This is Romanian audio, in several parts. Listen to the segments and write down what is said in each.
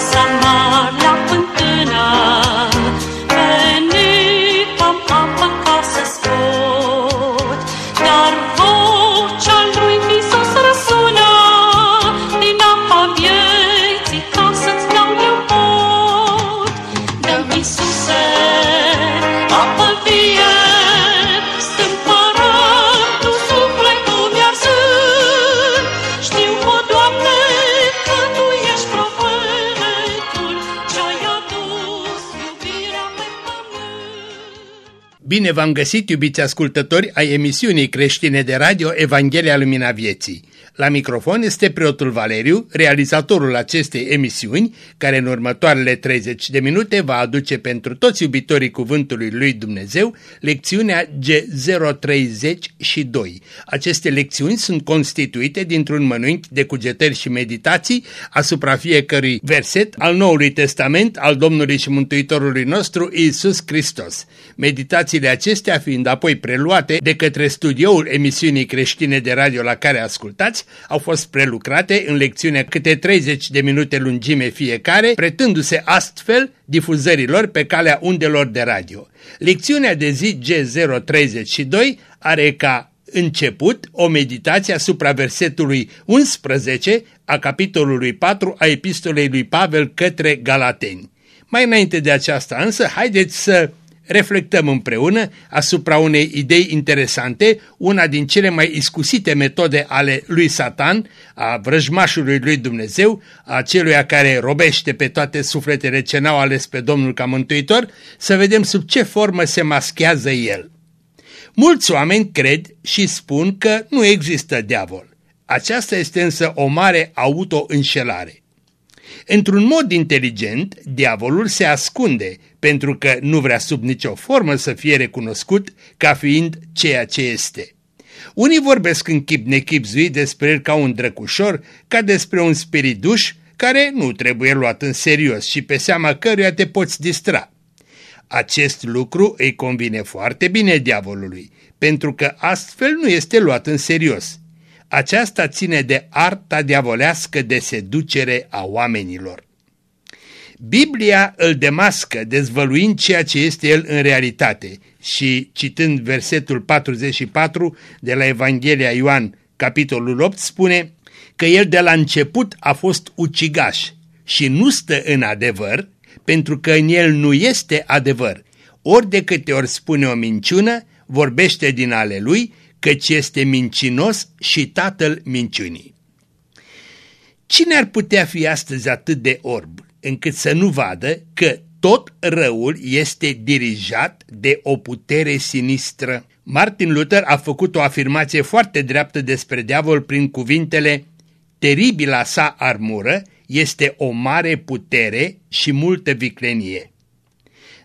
graça. Bine v-am găsit, iubiți ascultători ai emisiunii creștine de radio Evanghelia Lumina Vieții. La microfon este preotul Valeriu, realizatorul acestei emisiuni, care în următoarele 30 de minute va aduce pentru toți iubitorii Cuvântului Lui Dumnezeu lecțiunea G032. Aceste lecțiuni sunt constituite dintr-un mănânc de cugetări și meditații asupra fiecărui verset al Noului Testament al Domnului și Mântuitorului nostru Isus Hristos. Meditațiile acestea fiind apoi preluate de către studioul emisiunii creștine de radio la care ascultați, au fost prelucrate în lecțiunea câte 30 de minute lungime fiecare, pretându-se astfel difuzărilor pe calea undelor de radio. Lecțiunea de zi G032 are ca început o meditație asupra versetului 11 a capitolului 4 a epistolei lui Pavel către Galateni. Mai înainte de aceasta însă, haideți să reflectăm împreună asupra unei idei interesante, una din cele mai iscusite metode ale lui Satan, a vrăjmașului lui Dumnezeu, a celuia care robește pe toate sufletele ce n-au ales pe Domnul ca mântuitor, să vedem sub ce formă se maschează el. Mulți oameni cred și spun că nu există diavol. Aceasta este însă o mare auto-înșelare. Într-un mod inteligent, diavolul se ascunde pentru că nu vrea sub nicio formă să fie recunoscut ca fiind ceea ce este. Unii vorbesc în chip nechipzuit despre el ca un drăcușor, ca despre un spiriduș care nu trebuie luat în serios și pe seama căruia te poți distra. Acest lucru îi convine foarte bine diavolului, pentru că astfel nu este luat în serios. Aceasta ține de arta diavolească de seducere a oamenilor. Biblia îl demască dezvăluind ceea ce este el în realitate și citând versetul 44 de la Evanghelia Ioan, capitolul 8, spune că el de la început a fost ucigaș și nu stă în adevăr, pentru că în el nu este adevăr. Ori de câte ori spune o minciună, vorbește din ale lui, căci este mincinos și tatăl minciunii. Cine ar putea fi astăzi atât de orb încât să nu vadă că tot răul este dirijat de o putere sinistră? Martin Luther a făcut o afirmație foarte dreaptă despre diavol prin cuvintele Teribila sa armură este o mare putere și multă viclenie.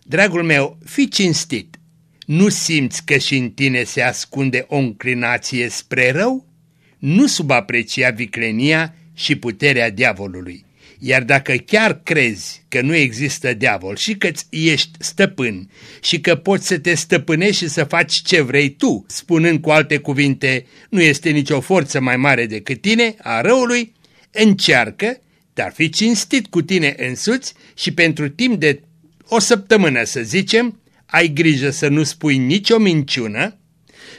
Dragul meu, fi cinstit, nu simți că și în tine se ascunde o înclinație spre rău? Nu subaprecia viclenia și puterea diavolului. Iar dacă chiar crezi că nu există diavol și că ești stăpân și că poți să te stăpânești și să faci ce vrei tu, spunând cu alte cuvinte, nu este nicio forță mai mare decât tine, a răului, încearcă, dar fi cinstit cu tine însuți și pentru timp de o săptămână, să zicem, ai grijă să nu spui nicio minciună,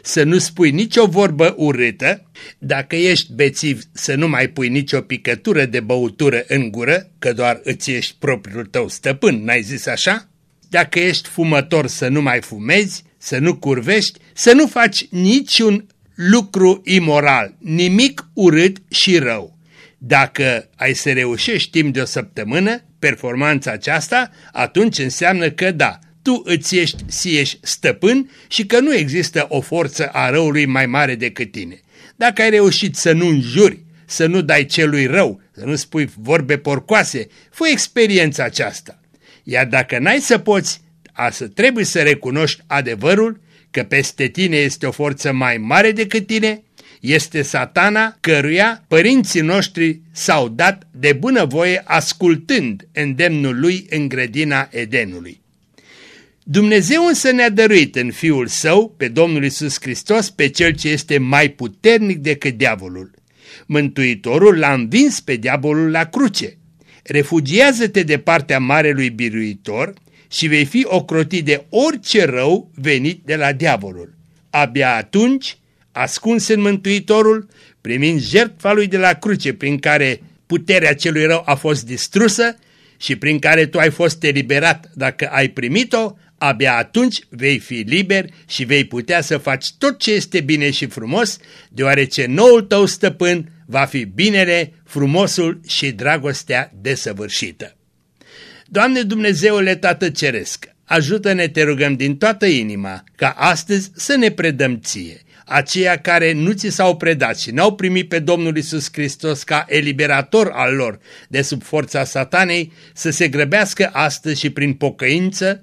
să nu spui nicio vorbă urâtă, dacă ești bețiv să nu mai pui nicio picătură de băutură în gură, că doar îți ești propriul tău stăpân, n-ai zis așa? Dacă ești fumător să nu mai fumezi, să nu curvești, să nu faci niciun lucru imoral, nimic urât și rău. Dacă ai să reușești timp de o săptămână performanța aceasta, atunci înseamnă că da, tu îți ești sieși stăpân și că nu există o forță a răului mai mare decât tine. Dacă ai reușit să nu înjuri, să nu dai celui rău, să nu spui vorbe porcoase, fă experiența aceasta. Iar dacă n-ai să poți, asta trebuie să recunoști adevărul că peste tine este o forță mai mare decât tine, este satana căruia părinții noștri s-au dat de bunăvoie ascultând îndemnul lui în grădina Edenului. Dumnezeu însă ne-a dăruit în Fiul Său, pe Domnul Isus Hristos, pe Cel ce este mai puternic decât diavolul. Mântuitorul l-a învins pe diavolul la cruce. refugiază-te de partea Marelui Biruitor și vei fi ocrotit de orice rău venit de la diavolul. Abia atunci, ascuns în Mântuitorul, primind jertfa lui de la cruce prin care puterea celui rău a fost distrusă și prin care tu ai fost eliberat dacă ai primit-o, abia atunci vei fi liber și vei putea să faci tot ce este bine și frumos, deoarece noul tău stăpân va fi binele, frumosul și dragostea desăvârșită. Doamne Dumnezeule Tată Ceresc, ajută-ne, te rugăm din toată inima, ca astăzi să ne predăm ție, aceia care nu ți s-au predat și n-au primit pe Domnul Isus Hristos ca eliberator al lor de sub forța satanei, să se grăbească astăzi și prin pocăință,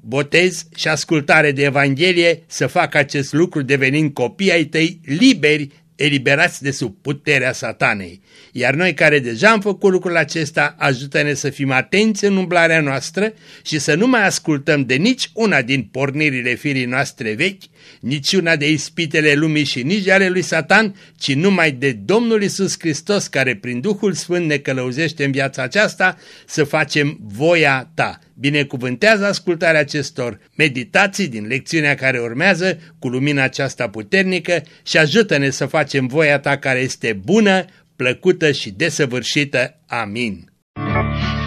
botez și ascultare de Evanghelie să facă acest lucru devenind copii ai tăi liberi eliberați de sub puterea satanei. Iar noi care deja am făcut lucrul acesta, ajută-ne să fim atenți în umblarea noastră și să nu mai ascultăm de nici una din pornirile firii noastre vechi, nici una de ispitele lumii și nici ale lui Satan, ci numai de Domnul Isus Hristos care prin Duhul Sfânt ne călăuzește în viața aceasta să facem voia ta binecuvântează ascultarea acestor meditații din lecțiunea care urmează cu lumina aceasta puternică și ajută-ne să facem voia ta care este bună, plăcută și desăvârșită. Amin.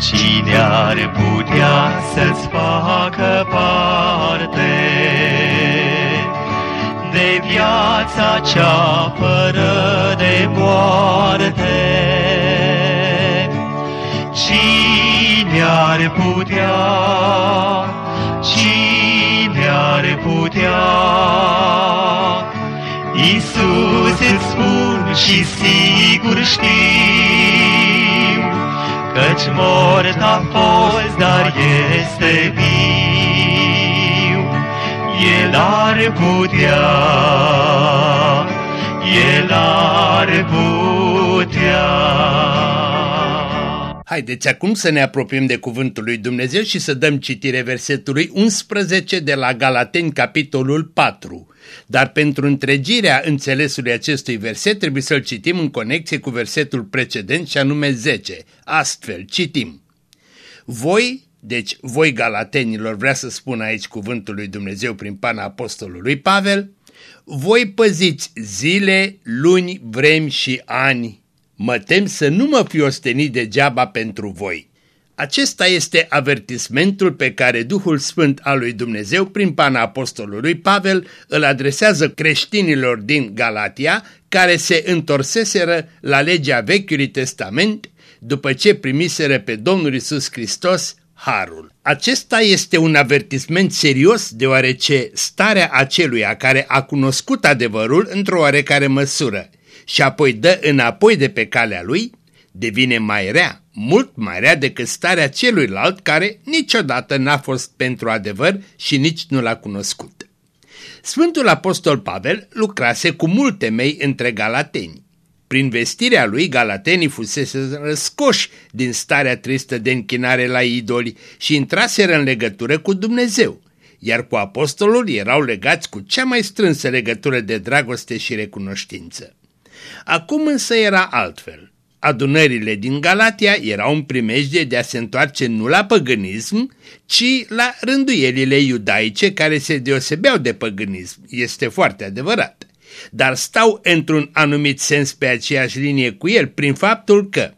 Cine ar putea să-ți facă parte de viața cea fără de moarte? Ar putea, cine ar putea? Iisus îți spun și sigur știu, Căci mort a fost, dar este viu. El ar putea, El ar putea. Haideți acum să ne apropiem de cuvântul lui Dumnezeu și să dăm citire versetului 11 de la Galateni, capitolul 4. Dar pentru întregirea înțelesului acestui verset trebuie să-l citim în conexie cu versetul precedent și anume 10. Astfel, citim. Voi, deci voi galatenilor, vrea să spun aici cuvântul lui Dumnezeu prin pana apostolului Pavel, voi păziți zile, luni, vremi și ani mă tem să nu mă fi ostenit degeaba pentru voi. Acesta este avertismentul pe care Duhul Sfânt al lui Dumnezeu prin pana apostolului Pavel îl adresează creștinilor din Galatia care se întorseseră la legea Vechiului Testament după ce primiseră pe Domnul Isus Hristos harul. Acesta este un avertisment serios deoarece starea aceluia care a cunoscut adevărul într-o oarecare măsură și apoi dă înapoi de pe calea lui, devine mai rea, mult mai rea decât starea celuilalt care niciodată n-a fost pentru adevăr și nici nu l-a cunoscut. Sfântul Apostol Pavel lucrase cu multe mei între galateni. Prin vestirea lui, galatenii fusese răscoși din starea tristă de închinare la idoli și intraseră în legătură cu Dumnezeu, iar cu apostolul erau legați cu cea mai strânsă legătură de dragoste și recunoștință. Acum însă era altfel. Adunările din Galatia erau în primejde de a se întoarce nu la păgânism, ci la rânduielile iudaice care se deosebeau de păgânism. Este foarte adevărat. Dar stau într-un anumit sens pe aceeași linie cu el prin faptul că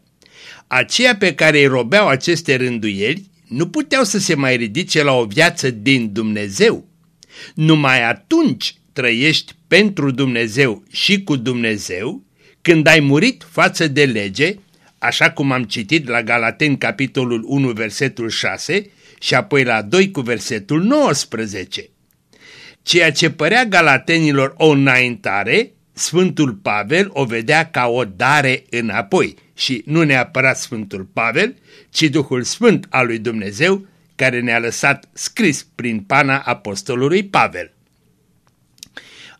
aceia pe care îi robeau aceste rânduieli nu puteau să se mai ridice la o viață din Dumnezeu. Numai atunci trăiești pentru Dumnezeu și cu Dumnezeu când ai murit față de lege, așa cum am citit la Galaten capitolul 1 versetul 6 și apoi la 2 cu versetul 19. Ceea ce părea galatenilor o înaintare, Sfântul Pavel o vedea ca o dare înapoi și nu neapărat Sfântul Pavel, ci Duhul Sfânt al lui Dumnezeu care ne-a lăsat scris prin pana apostolului Pavel.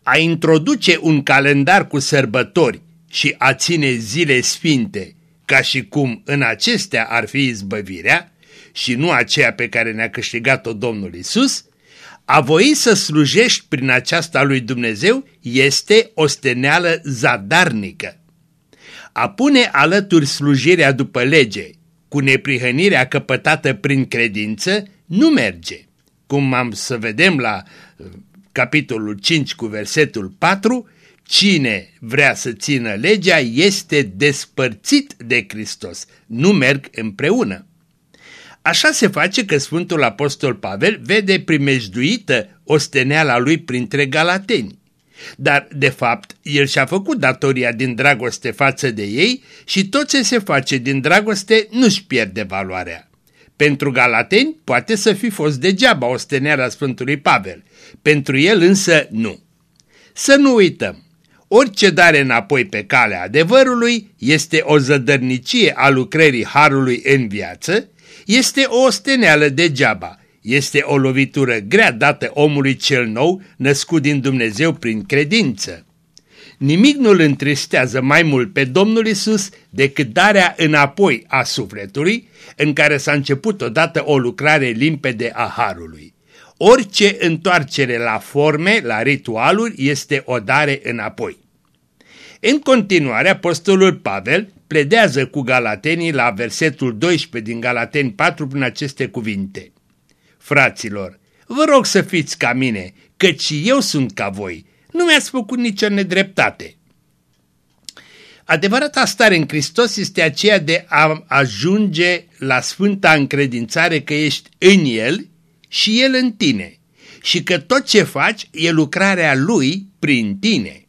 A introduce un calendar cu sărbători și a ține zile sfinte, ca și cum în acestea ar fi izbăvirea și nu aceea pe care ne-a câștigat-o Domnul Isus, a voi să slujești prin aceasta lui Dumnezeu este o steneală zadarnică. A pune alături slujirea după lege cu neprihănirea căpătată prin credință nu merge. Cum am să vedem la uh, capitolul 5 cu versetul 4, cine vrea să țină legea este despărțit de Hristos, nu merg împreună. Așa se face că Sfântul Apostol Pavel vede primejduită osteneala lui printre galateni. Dar, de fapt, el și-a făcut datoria din dragoste față de ei și tot ce se face din dragoste nu-și pierde valoarea. Pentru galateni poate să fi fost degeaba ostenerea Sfântului Pavel, pentru el însă nu. Să nu uităm, orice dare înapoi pe calea adevărului este o zădărnicie a lucrării Harului în viață, este o osteneală degeaba, este o lovitură grea dată omului cel nou, născut din Dumnezeu prin credință. Nimic nu îl întristează mai mult pe Domnul Isus decât darea înapoi a sufletului, în care s-a început odată o lucrare limpede a Harului. Orice întoarcere la forme, la ritualuri, este o dare înapoi. În continuare, apostolul Pavel pledează cu galatenii la versetul 12 din Galateni 4 prin aceste cuvinte. Fraților, vă rog să fiți ca mine, căci eu sunt ca voi. Nu mi-ați făcut nicio nedreptate. Adevărata stare în Hristos este aceea de a ajunge la sfânta încredințare că ești în El și El în tine și că tot ce faci e lucrarea Lui prin tine.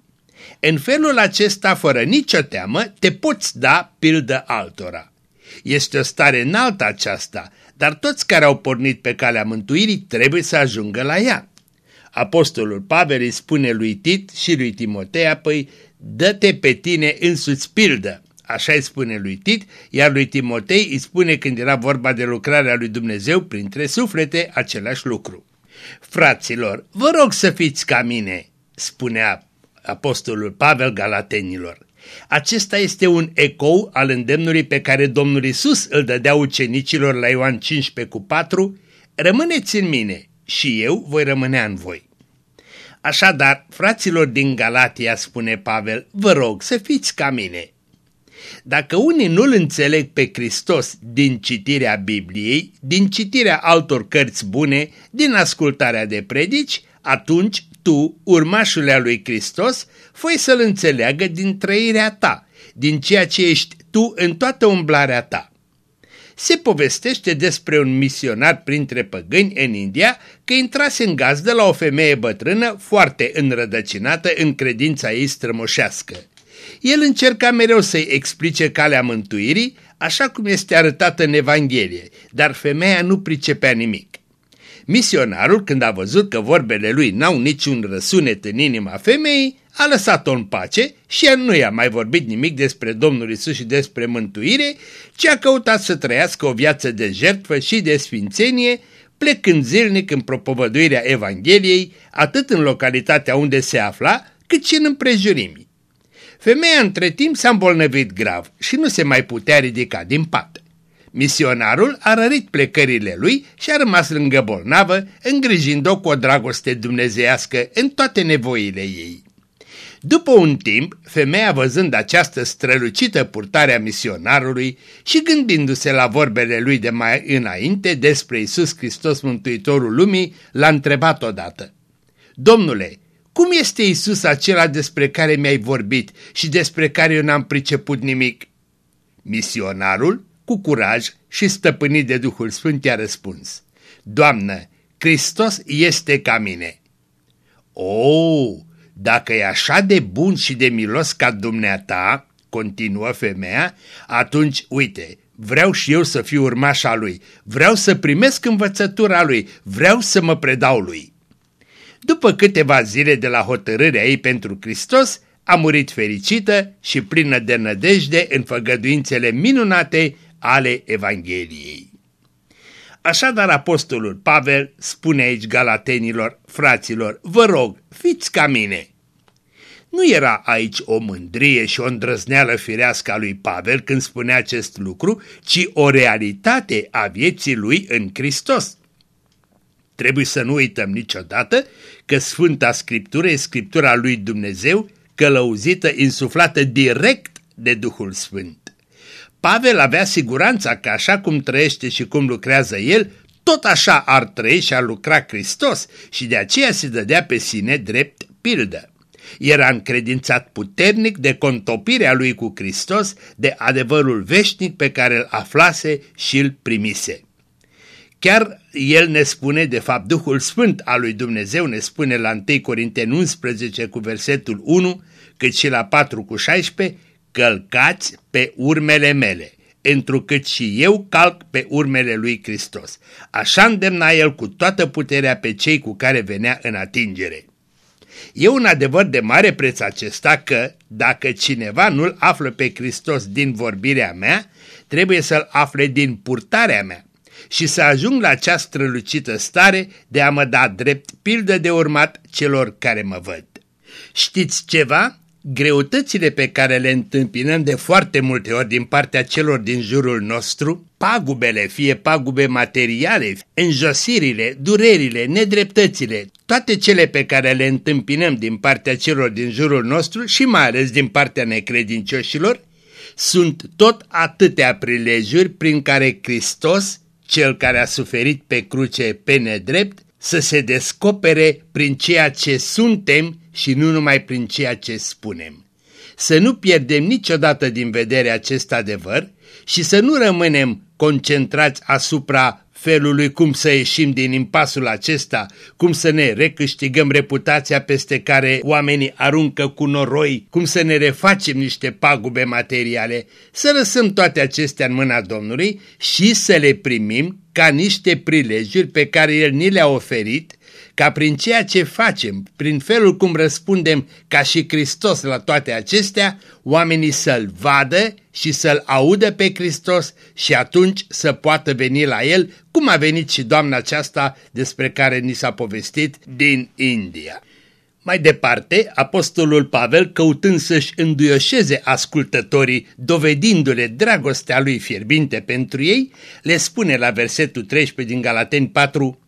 În felul acesta, fără nicio teamă, te poți da pildă altora. Este o stare înaltă aceasta, dar toți care au pornit pe calea mântuirii trebuie să ajungă la ea. Apostolul Pavel îi spune lui Tit și lui Timotei apoi, dă-te pe tine însuți pildă. Așa îi spune lui Tit, iar lui Timotei îi spune când era vorba de lucrarea lui Dumnezeu printre suflete același lucru. Fraților, vă rog să fiți ca mine, spunea apostolul Pavel Galatenilor. Acesta este un ecou al îndemnului pe care Domnul Isus îl dădea ucenicilor la Ioan 15 cu 4, Rămâneți în mine și eu voi rămânea în voi. Așadar, fraților din Galatia, spune Pavel, vă rog să fiți ca mine. Dacă unii nu-L înțeleg pe Hristos din citirea Bibliei, din citirea altor cărți bune, din ascultarea de predici, atunci tu, urmașul lui Hristos, foi să-L înțeleagă din trăirea ta, din ceea ce ești tu în toată umblarea ta. Se povestește despre un misionar printre păgâni în India că intrase în gazdă la o femeie bătrână foarte înrădăcinată în credința ei strămoșească. El încerca mereu să-i explice calea mântuirii, așa cum este arătată în Evanghelie, dar femeia nu pricepea nimic. Misionarul, când a văzut că vorbele lui n-au niciun răsunet în inima femeii, a lăsat-o în pace și ea nu i-a mai vorbit nimic despre Domnul Isus și despre mântuire, ci a căutat să trăiască o viață de jertfă și de sfințenie, plecând zilnic în propovăduirea Evangheliei, atât în localitatea unde se afla, cât și în împrejurimi. Femeia între timp s-a îmbolnăvit grav și nu se mai putea ridica din pat. Misionarul a rărit plecările lui și a rămas lângă bolnavă, îngrijind-o cu o dragoste dumnezeiască în toate nevoile ei. După un timp, femeia văzând această strălucită purtare a misionarului și gândindu-se la vorbele lui de mai înainte despre Isus Hristos Mântuitorul Lumii, l-a întrebat odată. Domnule, cum este Isus acela despre care mi-ai vorbit și despre care eu n-am priceput nimic? Misionarul, cu curaj și stăpânit de Duhul Sfânt, i-a răspuns. Doamnă, Hristos este ca mine. O, dacă e așa de bun și de milos ca dumneata, continuă femeia, atunci, uite, vreau și eu să fiu urmașa lui, vreau să primesc învățătura lui, vreau să mă predau lui. După câteva zile de la hotărârea ei pentru Hristos, a murit fericită și plină de nădejde în făgăduințele minunate ale Evangheliei. Așadar apostolul Pavel spune aici galatenilor, fraților, vă rog, fiți ca mine. Nu era aici o mândrie și o îndrăzneală firească a lui Pavel când spunea acest lucru, ci o realitate a vieții lui în Hristos. Trebuie să nu uităm niciodată că Sfânta Scriptură e Scriptura lui Dumnezeu, călăuzită, insuflată direct de Duhul Sfânt. Pavel avea siguranța că așa cum trăiește și cum lucrează el, tot așa ar trăi și ar lucra Hristos și de aceea se dădea pe sine drept pildă. Era încredințat puternic de contopirea lui cu Hristos, de adevărul veșnic pe care îl aflase și îl primise. Chiar el ne spune, de fapt Duhul Sfânt al lui Dumnezeu ne spune la 1 Corinteni 11 cu versetul 1, cât și la 4 cu 16, călcați pe urmele mele, întrucât și eu calc pe urmele lui Hristos. Așa îndemna el cu toată puterea pe cei cu care venea în atingere. E un adevăr de mare preț acesta că, dacă cineva nu-L află pe Hristos din vorbirea mea, trebuie să-L afle din purtarea mea și să ajung la acea strălucită stare de a mă da drept pildă de urmat celor care mă văd. Știți ceva? Greutățile pe care le întâmpinăm de foarte multe ori din partea celor din jurul nostru, pagubele, fie pagube materiale, înjosirile, durerile, nedreptățile, toate cele pe care le întâmpinăm din partea celor din jurul nostru și mai ales din partea necredincioșilor, sunt tot atâtea prilejuri prin care Hristos, cel care a suferit pe cruce pe nedrept, să se descopere prin ceea ce suntem și nu numai prin ceea ce spunem. Să nu pierdem niciodată din vedere acest adevăr și să nu rămânem concentrați asupra felului cum să ieșim din impasul acesta, cum să ne recâștigăm reputația peste care oamenii aruncă cu noroi, cum să ne refacem niște pagube materiale, să lăsăm toate acestea în mâna Domnului și să le primim ca niște prilejuri pe care El ni le-a oferit ca prin ceea ce facem, prin felul cum răspundem ca și Hristos la toate acestea, oamenii să-L vadă și să-L audă pe Hristos și atunci să poată veni la El, cum a venit și doamna aceasta despre care ni s-a povestit din India. Mai departe, apostolul Pavel, căutând să-și înduioșeze ascultătorii, dovedindu-le dragostea lui fierbinte pentru ei, le spune la versetul 13 din Galateni 4,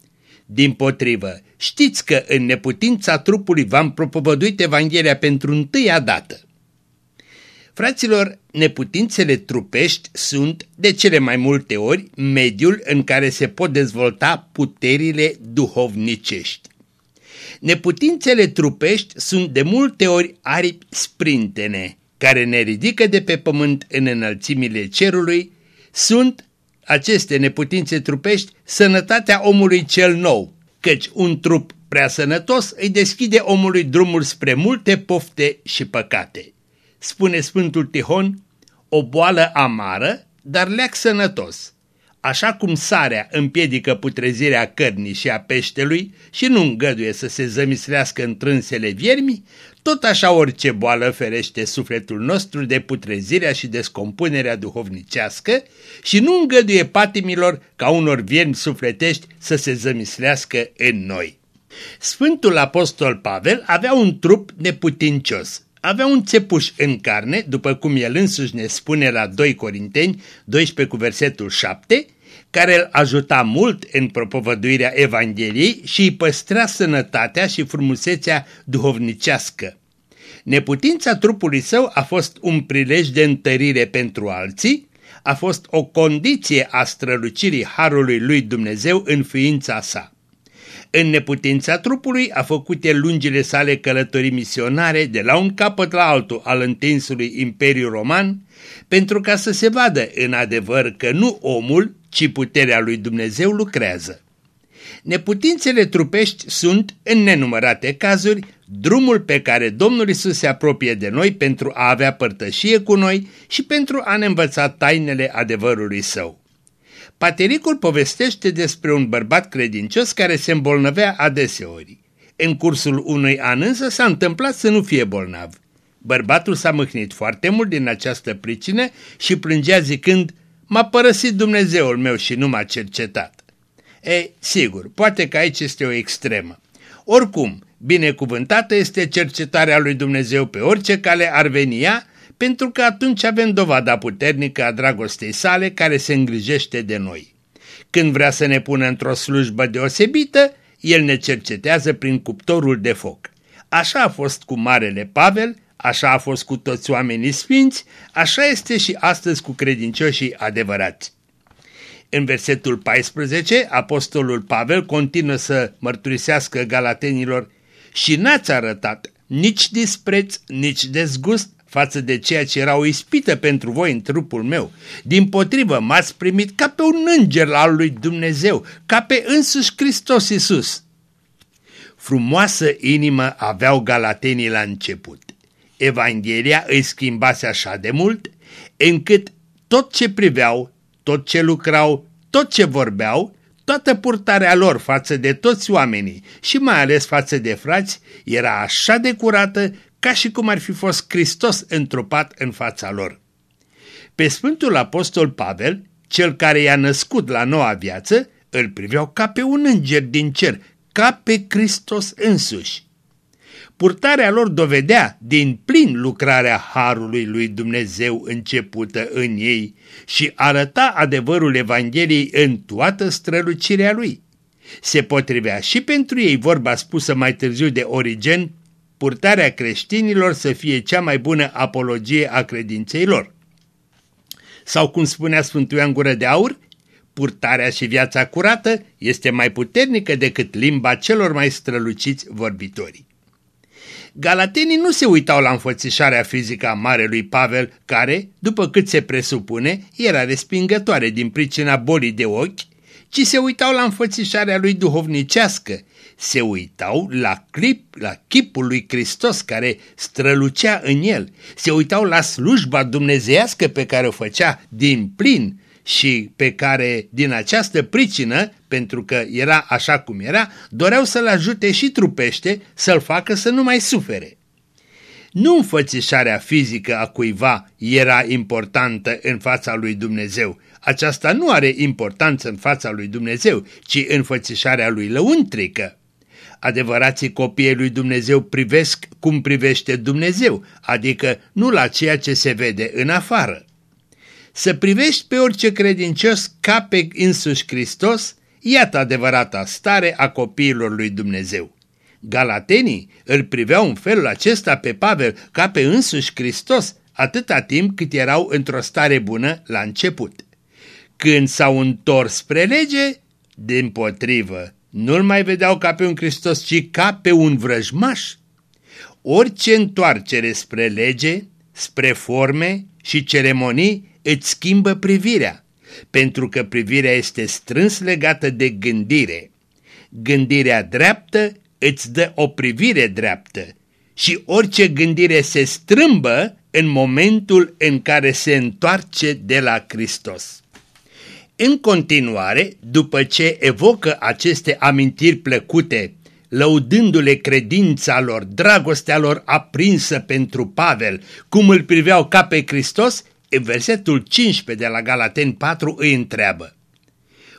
din potrivă, știți că în neputința trupului v-am propovăduit Evanghelia pentru întâia dată. Fraților, neputințele trupești sunt, de cele mai multe ori, mediul în care se pot dezvolta puterile duhovnicești. Neputințele trupești sunt de multe ori aripi sprintene, care ne ridică de pe pământ în înălțimile cerului, sunt aceste neputințe trupești sănătatea omului cel nou, căci un trup prea sănătos îi deschide omului drumul spre multe pofte și păcate. Spune Sfântul Tihon, o boală amară, dar leac sănătos. Așa cum sarea împiedică putrezirea cărnii și a peștelui și nu îngăduie să se zămislească în trânsele viermi, tot așa orice boală ferește sufletul nostru de putrezirea și descompunerea duhovnicească și nu îngăduie patimilor ca unor viermi sufletești să se zămislească în noi. Sfântul Apostol Pavel avea un trup neputincios, avea un țepuș în carne, după cum el însuși ne spune la 2 Corinteni 12 cu versetul 7, care îl ajuta mult în propovăduirea Evangheliei și îi păstra sănătatea și frumusețea duhovnicească. Neputința trupului său a fost un prilej de întărire pentru alții, a fost o condiție a strălucirii Harului lui Dumnezeu în ființa sa. În neputința trupului a făcut el lungile sale călătorii misionare de la un capăt la altul al întinsului Imperiu Roman, pentru ca să se vadă în adevăr că nu omul, ci puterea lui Dumnezeu lucrează. Neputințele trupești sunt, în nenumărate cazuri, drumul pe care Domnul Isus se apropie de noi pentru a avea părtășie cu noi și pentru a ne învăța tainele adevărului său. Patericul povestește despre un bărbat credincios care se îmbolnăvea adeseori. În cursul unui an însă s-a întâmplat să nu fie bolnav. Bărbatul s-a mâhnit foarte mult din această pricină și plângea zicând, m-a părăsit Dumnezeul meu și nu m-a cercetat. Ei, sigur, poate că aici este o extremă. Oricum, binecuvântată este cercetarea lui Dumnezeu pe orice cale ar veni ea, pentru că atunci avem dovada puternică a dragostei sale care se îngrijește de noi. Când vrea să ne pună într-o slujbă deosebită, el ne cercetează prin cuptorul de foc. Așa a fost cu Marele Pavel, Așa a fost cu toți oamenii sfinți, așa este și astăzi cu credincioșii adevărați. În versetul 14, apostolul Pavel continuă să mărturisească galatenilor și n-ați arătat nici dispreț, nici dezgust față de ceea ce era o ispită pentru voi în trupul meu. Din potrivă, m-ați primit ca pe un înger al lui Dumnezeu, ca pe însuși Hristos Iisus. Frumoasă inimă aveau galatenii la început. Evanghelia îi schimbase așa de mult, încât tot ce priveau, tot ce lucrau, tot ce vorbeau, toată purtarea lor față de toți oamenii și mai ales față de frați era așa de curată ca și cum ar fi fost Hristos întrupat în fața lor. Pe Sfântul Apostol Pavel, cel care i-a născut la noua viață, îl priveau ca pe un înger din cer, ca pe Hristos însuși. Purtarea lor dovedea din plin lucrarea Harului lui Dumnezeu începută în ei și arăta adevărul Evangheliei în toată strălucirea lui. Se potrivea și pentru ei vorba spusă mai târziu de Origen, purtarea creștinilor să fie cea mai bună apologie a credinței lor. Sau cum spunea Sfântul Ioan Gură de Aur, purtarea și viața curată este mai puternică decât limba celor mai străluciți vorbitori. Galatenii nu se uitau la înfățișarea fizică a Marelui Pavel, care, după cât se presupune, era respingătoare din pricina bolii de ochi, ci se uitau la înfățișarea lui duhovnicească, se uitau la, clip, la chipul lui Hristos care strălucea în el, se uitau la slujba dumnezeiască pe care o făcea din plin și pe care din această pricină, pentru că era așa cum era, doreau să-l ajute și trupește să-l facă să nu mai sufere. Nu înfățișarea fizică a cuiva era importantă în fața lui Dumnezeu. Aceasta nu are importanță în fața lui Dumnezeu, ci înfățișarea lui lăuntrică. Adevărații copiii lui Dumnezeu privesc cum privește Dumnezeu, adică nu la ceea ce se vede în afară. Să privești pe orice credincios ca pe însuși Hristos, iată adevărata stare a copiilor lui Dumnezeu. Galatenii îl priveau în felul acesta pe Pavel ca pe însuși Hristos, atâta timp cât erau într-o stare bună la început. Când s-au întors spre lege, din potrivă, nu-l mai vedeau ca pe un Hristos, ci ca pe un vrăjmaș. Orice întoarcere spre lege, spre forme și ceremonii îți schimbă privirea, pentru că privirea este strâns legată de gândire. Gândirea dreaptă îți dă o privire dreaptă și orice gândire se strâmbă în momentul în care se întoarce de la Hristos. În continuare, după ce evocă aceste amintiri plăcute, lăudându-le credința lor, dragostea lor aprinsă pentru Pavel, cum îl priveau ca pe Hristos, în versetul 15 de la Galaten 4 îi întreabă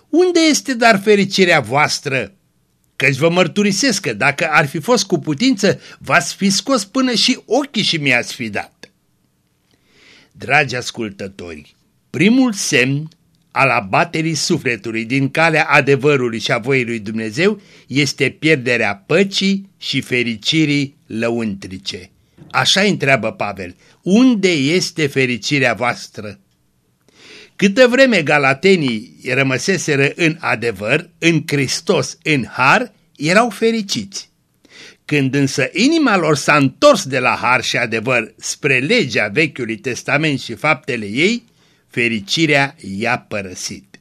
Unde este dar fericirea voastră? Căci vă mărturisesc că dacă ar fi fost cu putință, v-ați fi scos până și ochii și mi-ați fi dat. Dragi ascultători, primul semn al abaterii sufletului din calea adevărului și a voii lui Dumnezeu este pierderea păcii și fericirii lăuntrice. Așa întreabă Pavel, unde este fericirea voastră? Câtă vreme galatenii rămăseseră în adevăr, în Hristos, în har, erau fericiți. Când însă inima lor s-a întors de la har și adevăr spre legea Vechiului Testament și faptele ei, fericirea i-a părăsit.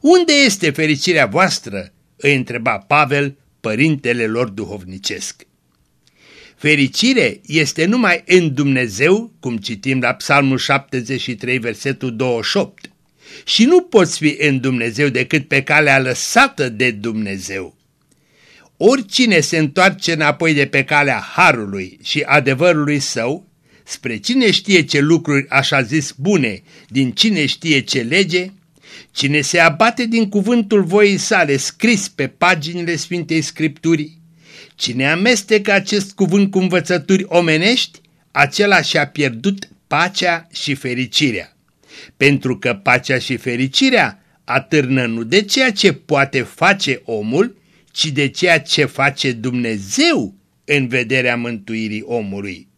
Unde este fericirea voastră? îi întreba Pavel, părintele lor duhovnicesc. Fericire este numai în Dumnezeu, cum citim la Psalmul 73, versetul 28. Și nu poți fi în Dumnezeu decât pe calea lăsată de Dumnezeu. Oricine se întoarce înapoi de pe calea Harului și adevărului său, spre cine știe ce lucruri așa zis bune, din cine știe ce lege, cine se abate din cuvântul voii sale scris pe paginile Sfintei Scripturii, cine amestecă acest cuvânt cu învățături omenești, acela și-a pierdut pacea și fericirea. Pentru că pacea și fericirea atârnă nu de ceea ce poate face omul, ci de ceea ce face Dumnezeu în vederea mântuirii omului.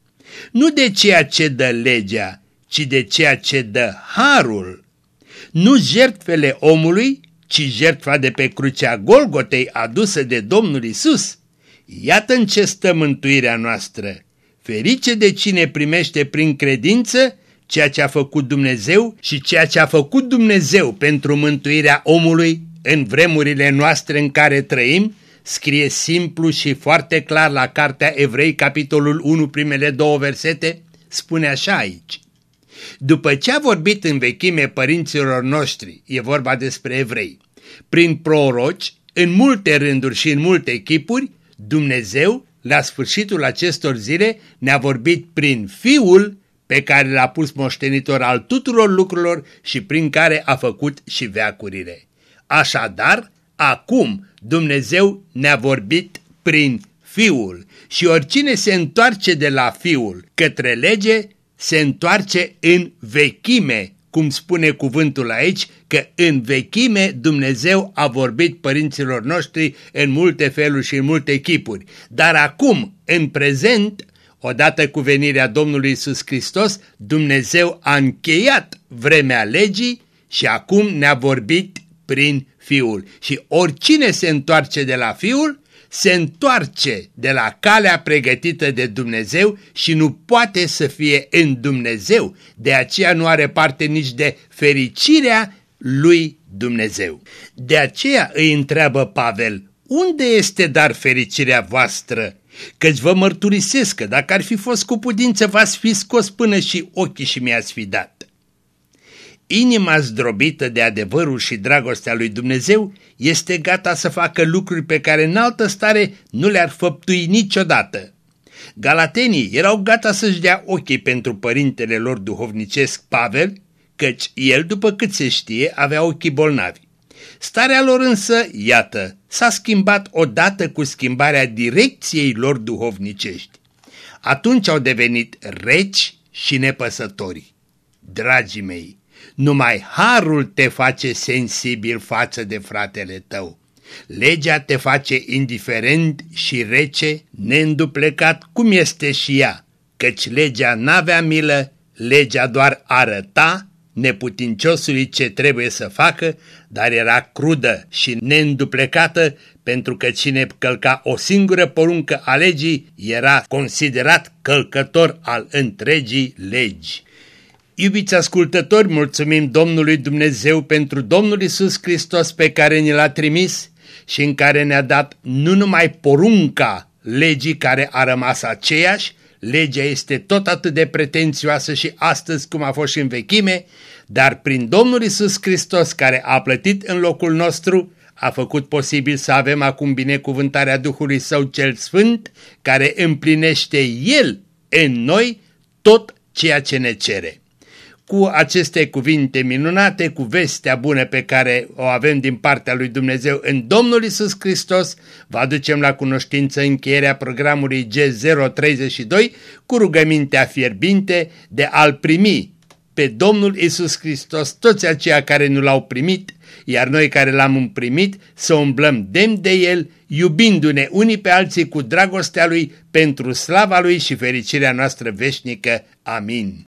Nu de ceea ce dă legea, ci de ceea ce dă harul. Nu jertfele omului, ci jertfa de pe crucea Golgotei adusă de Domnul Isus. Iată în ce stă mântuirea noastră. Ferice de cine primește prin credință ceea ce a făcut Dumnezeu și ceea ce a făcut Dumnezeu pentru mântuirea omului în vremurile noastre în care trăim, scrie simplu și foarte clar la Cartea Evrei, capitolul 1, primele două versete, spune așa aici. După ce a vorbit în vechime părinților noștri, e vorba despre evrei, prin proroci, în multe rânduri și în multe chipuri, Dumnezeu, la sfârșitul acestor zile, ne-a vorbit prin Fiul pe care l-a pus moștenitor al tuturor lucrurilor și prin care a făcut și veacurile. Așadar, acum Dumnezeu ne-a vorbit prin Fiul și oricine se întoarce de la Fiul către lege, se întoarce în vechime, cum spune cuvântul aici, că în vechime Dumnezeu a vorbit părinților noștri în multe feluri și în multe chipuri. Dar acum, în prezent, odată cu venirea Domnului Isus Hristos, Dumnezeu a încheiat vremea legii și acum ne-a vorbit prin Fiul. Și oricine se întoarce de la Fiul, se întoarce de la calea pregătită de Dumnezeu și nu poate să fie în Dumnezeu, de aceea nu are parte nici de fericirea lui Dumnezeu. De aceea îi întreabă Pavel, unde este dar fericirea voastră? Căci vă mărturisesc că dacă ar fi fost cu putință v-ați fi scos până și ochii și mi-ați fi dat. Inima zdrobită de adevărul și dragostea lui Dumnezeu este gata să facă lucruri pe care în altă stare nu le-ar făptui niciodată. Galatenii erau gata să-și dea ochii pentru părintele lor duhovnicesc Pavel, căci el, după cât se știe, avea ochii bolnavi. Starea lor însă, iată, s-a schimbat odată cu schimbarea direcției lor duhovnicești. Atunci au devenit reci și nepăsători. Dragii mei, numai harul te face sensibil față de fratele tău. Legea te face indiferent și rece, neînduplecat cum este și ea, căci legea n-avea milă, legea doar arăta neputinciosului ce trebuie să facă, dar era crudă și neînduplecată pentru că cine călca o singură poruncă a legii era considerat călcător al întregii legi. Iubiți ascultători, mulțumim Domnului Dumnezeu pentru Domnul Isus Hristos pe care ne l-a trimis și în care ne-a dat nu numai porunca legii care a rămas aceeași, legea este tot atât de pretențioasă și astăzi cum a fost și în vechime, dar prin Domnul Isus Hristos care a plătit în locul nostru, a făcut posibil să avem acum binecuvântarea Duhului Său cel Sfânt, care împlinește El în noi tot ceea ce ne cere cu aceste cuvinte minunate, cu vestea bună pe care o avem din partea lui Dumnezeu în Domnul Isus Hristos, vă aducem la cunoștință încheierea programului G032 cu rugămintea fierbinte de a-L primi pe Domnul Isus Hristos, toți aceia care nu l-au primit, iar noi care l-am primit să umblăm demn de El, iubindu-ne unii pe alții cu dragostea Lui pentru slava Lui și fericirea noastră veșnică. Amin.